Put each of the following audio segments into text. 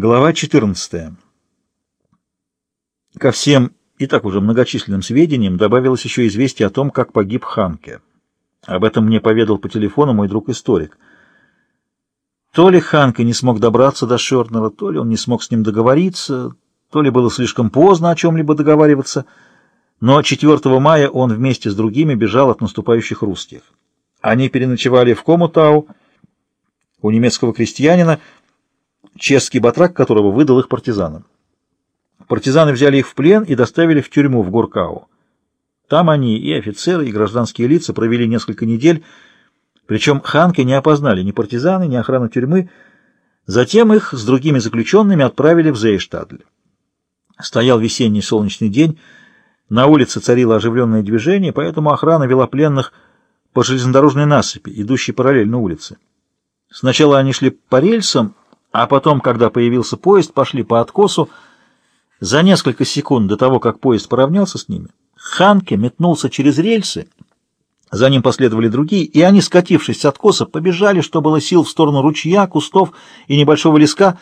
Глава 14. Ко всем и так уже многочисленным сведениям добавилось еще известие о том, как погиб Ханке. Об этом мне поведал по телефону мой друг-историк. То ли Ханке не смог добраться до Шернера, то ли он не смог с ним договориться, то ли было слишком поздно о чем-либо договариваться, но 4 мая он вместе с другими бежал от наступающих русских. Они переночевали в Комутау у немецкого крестьянина, чешский батрак которого выдал их партизанам. Партизаны взяли их в плен и доставили в тюрьму в Горкау. Там они, и офицеры, и гражданские лица, провели несколько недель, причем Ханке не опознали ни партизаны, ни охрана тюрьмы. Затем их с другими заключенными отправили в Зейштадль. Стоял весенний солнечный день, на улице царило оживленное движение, поэтому охрана вела пленных по железнодорожной насыпи, идущей параллельно улице. Сначала они шли по рельсам, а потом, когда появился поезд, пошли по откосу. За несколько секунд до того, как поезд поравнялся с ними, Ханке метнулся через рельсы, за ним последовали другие, и они, скатившись с откоса, побежали, что было сил, в сторону ручья, кустов и небольшого леска.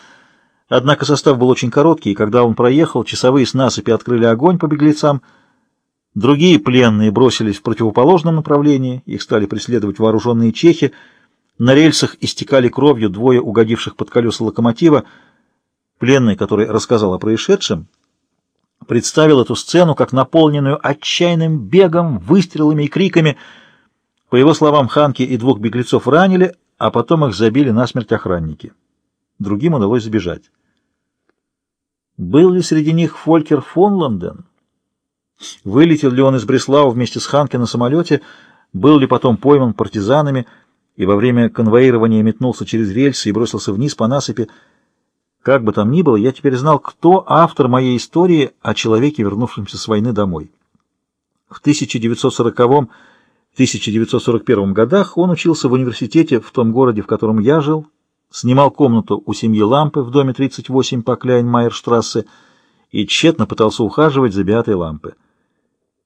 Однако состав был очень короткий, и когда он проехал, часовые с насыпи открыли огонь по беглецам. Другие пленные бросились в противоположном направлении, их стали преследовать вооруженные чехи, на рельсах истекали кровью двое угодивших под колеса локомотива. Пленный, который рассказал о происшедшем, представил эту сцену как наполненную отчаянным бегом, выстрелами и криками. По его словам, Ханки и двух беглецов ранили, а потом их забили насмерть охранники. Другим удалось сбежать. Был ли среди них Фолькер фон Ланден? Вылетел ли он из Бреслау вместе с Ханки на самолете? Был ли потом пойман партизанами? И во время конвоирования метнулся через рельсы и бросился вниз по насыпи. Как бы там ни было, я теперь знал, кто автор моей истории о человеке, вернувшемся с войны домой. В 1940-1941 годах он учился в университете в том городе, в котором я жил, снимал комнату у семьи Лампы в доме 38 по Кляйн-Майерштрассе и тщетно пытался ухаживать за Беатой Лампы.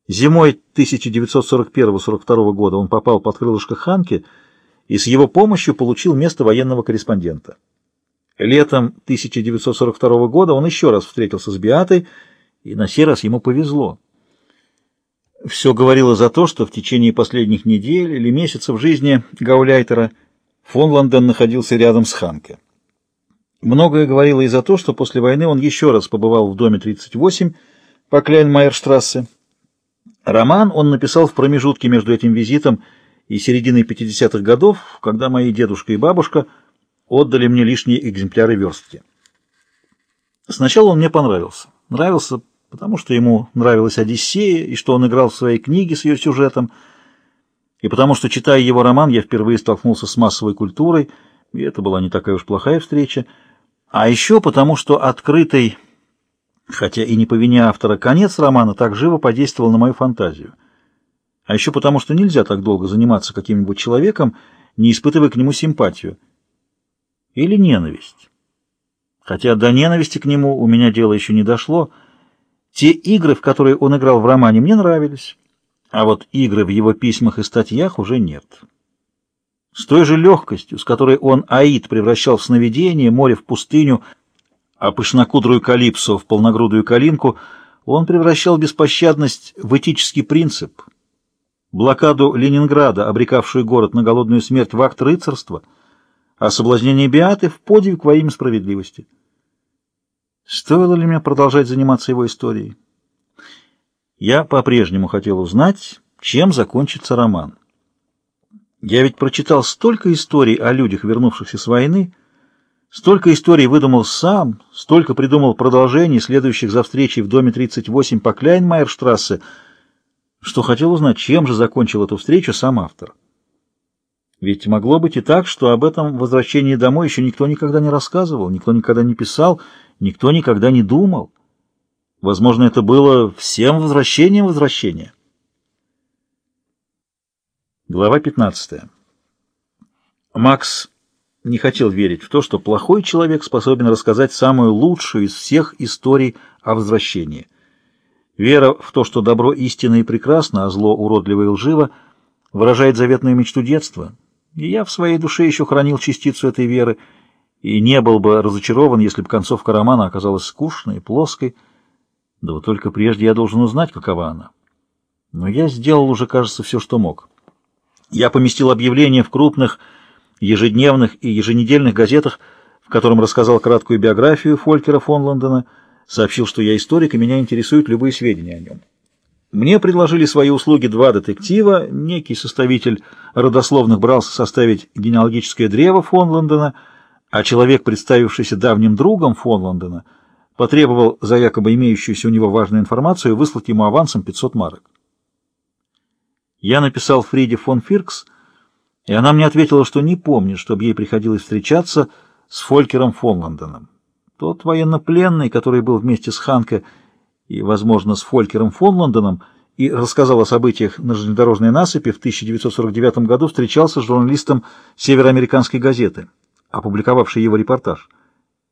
Зимой 1941-1942 года он попал под крылышко Ханки — и с его помощью получил место военного корреспондента. Летом 1942 года он еще раз встретился с Биатой, и на сей раз ему повезло. Все говорило за то, что в течение последних недель или месяцев жизни Гауляйтера фон Ланден находился рядом с Ханке. Многое говорило и за то, что после войны он еще раз побывал в доме 38 по Кляйнмайерштрассе. Роман он написал в промежутке между этим визитом и середины 50-х годов, когда мои дедушка и бабушка отдали мне лишние экземпляры верстки. Сначала он мне понравился. Нравился, потому что ему нравилась «Одиссея», и что он играл в своей книге с ее сюжетом, и потому что, читая его роман, я впервые столкнулся с массовой культурой, и это была не такая уж плохая встреча, а еще потому, что открытый, хотя и не по вине автора, конец романа так живо подействовал на мою фантазию а еще потому, что нельзя так долго заниматься каким-нибудь человеком, не испытывая к нему симпатию. Или ненависть. Хотя до ненависти к нему у меня дело еще не дошло. Те игры, в которые он играл в романе, мне нравились, а вот игры в его письмах и статьях уже нет. С той же легкостью, с которой он Аид превращал в сновидение, море в пустыню, а пышнокудрую калипсо в полногрудую калинку, он превращал беспощадность в этический принцип — блокаду Ленинграда, обрекавшую город на голодную смерть в акт рыцарства, а соблазнение Биаты в подвиг во имя справедливости. Стоило ли мне продолжать заниматься его историей? Я по-прежнему хотел узнать, чем закончится роман. Я ведь прочитал столько историй о людях, вернувшихся с войны, столько историй выдумал сам, столько придумал продолжений, следующих за встречей в доме 38 по Кляйнмайерштрассе, что хотел узнать, чем же закончил эту встречу сам автор. Ведь могло быть и так, что об этом возвращении домой еще никто никогда не рассказывал, никто никогда не писал, никто никогда не думал. Возможно, это было всем возвращением возвращения. Глава 15. Макс не хотел верить в то, что плохой человек способен рассказать самую лучшую из всех историй о возвращении – Вера в то, что добро истинно и прекрасно, а зло уродливо и лживо, выражает заветную мечту детства. И я в своей душе еще хранил частицу этой веры, и не был бы разочарован, если бы концовка романа оказалась скучной, плоской. Да вот только прежде я должен узнать, какова она. Но я сделал уже, кажется, все, что мог. Я поместил объявление в крупных ежедневных и еженедельных газетах, в котором рассказал краткую биографию Фолькера фон Лондона, сообщил, что я историк и меня интересуют любые сведения о нем. Мне предложили свои услуги два детектива, некий составитель родословных брался составить генеалогическое древо фон Лондона, а человек, представившийся давним другом фон Лондона, потребовал за якобы имеющуюся у него важную информацию выслать ему авансом 500 марок. Я написал Фриде фон Фиркс, и она мне ответила, что не помнит, чтобы ей приходилось встречаться с Фолькером фон Лондоном. Тот военнопленный, который был вместе с Ханке и, возможно, с Фолькером фон Лондоном, и рассказал о событиях на железнодорожной насыпи, в 1949 году встречался с журналистом североамериканской газеты, опубликовавшей его репортаж.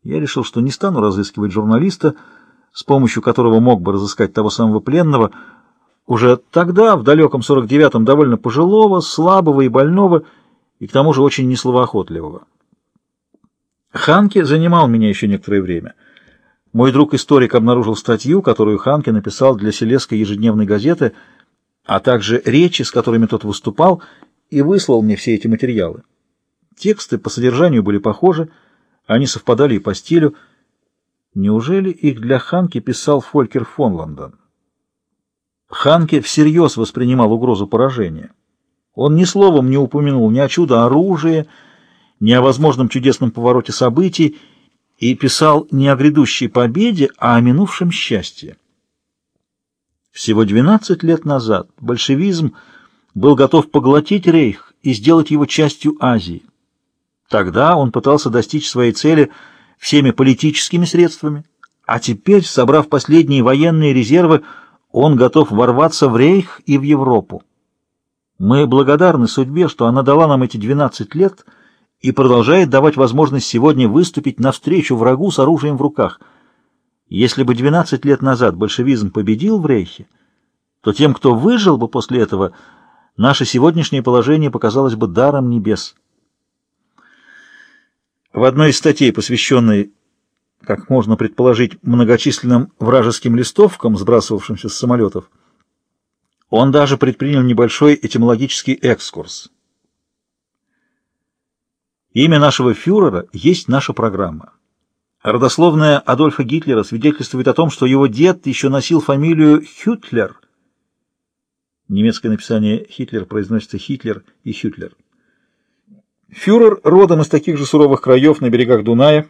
Я решил, что не стану разыскивать журналиста, с помощью которого мог бы разыскать того самого пленного, уже тогда, в далеком 49-м, довольно пожилого, слабого и больного, и к тому же очень несловоохотливого. Ханке занимал меня еще некоторое время. Мой друг-историк обнаружил статью, которую Ханке написал для Селесской ежедневной газеты, а также речи, с которыми тот выступал, и выслал мне все эти материалы. Тексты по содержанию были похожи, они совпадали и по стилю. Неужели их для Ханки писал Фолькер фон Лондон? Ханке всерьез воспринимал угрозу поражения. Он ни словом не упомянул ни о чудо-оружии, ни о возможном чудесном повороте событий и писал не о грядущей победе, а о минувшем счастье. Всего 12 лет назад большевизм был готов поглотить рейх и сделать его частью Азии. Тогда он пытался достичь своей цели всеми политическими средствами, а теперь, собрав последние военные резервы, он готов ворваться в Рейх и в Европу. Мы благодарны судьбе, что она дала нам эти 12 лет и продолжает давать возможность сегодня выступить навстречу врагу с оружием в руках. Если бы 12 лет назад большевизм победил в Рейхе, то тем, кто выжил бы после этого, наше сегодняшнее положение показалось бы даром небес. В одной из статей, посвященной как можно предположить, многочисленным вражеским листовкам, сбрасывавшимся с самолетов, он даже предпринял небольшой этимологический экскурс. Имя нашего фюрера есть наша программа. Родословная Адольфа Гитлера свидетельствует о том, что его дед еще носил фамилию Хютлер. Немецкое написание Хитлер произносится Хитлер и Хютлер. Фюрер родом из таких же суровых краев на берегах Дуная,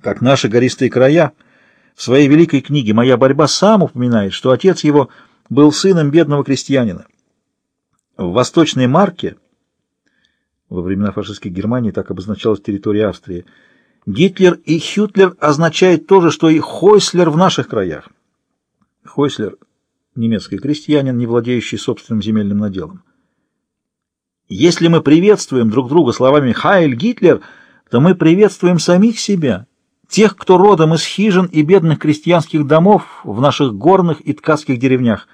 как наши гористые края. В своей великой книге «Моя борьба» сам упоминает, что отец его был сыном бедного крестьянина. В Восточной Марке, во времена фашистской Германии так обозначалась территория Австрии, Гитлер и Хютлер означает то же, что и Хойслер в наших краях. Хойслер – немецкий крестьянин, не владеющий собственным земельным наделом. Если мы приветствуем друг друга словами «Хайль Гитлер», то мы приветствуем самих себя – тех, кто родом из хижин и бедных крестьянских домов в наших горных и ткацких деревнях.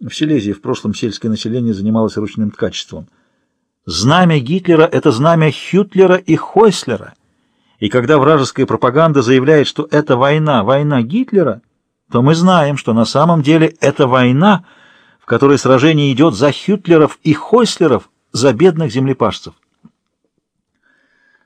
В Силезии в прошлом сельское население занималось ручным ткачеством. Знамя Гитлера — это знамя Хютлера и Хойслера. И когда вражеская пропаганда заявляет, что это война, война Гитлера, то мы знаем, что на самом деле это война, в которой сражение идет за Хютлеров и Хойслеров, за бедных землепашцев.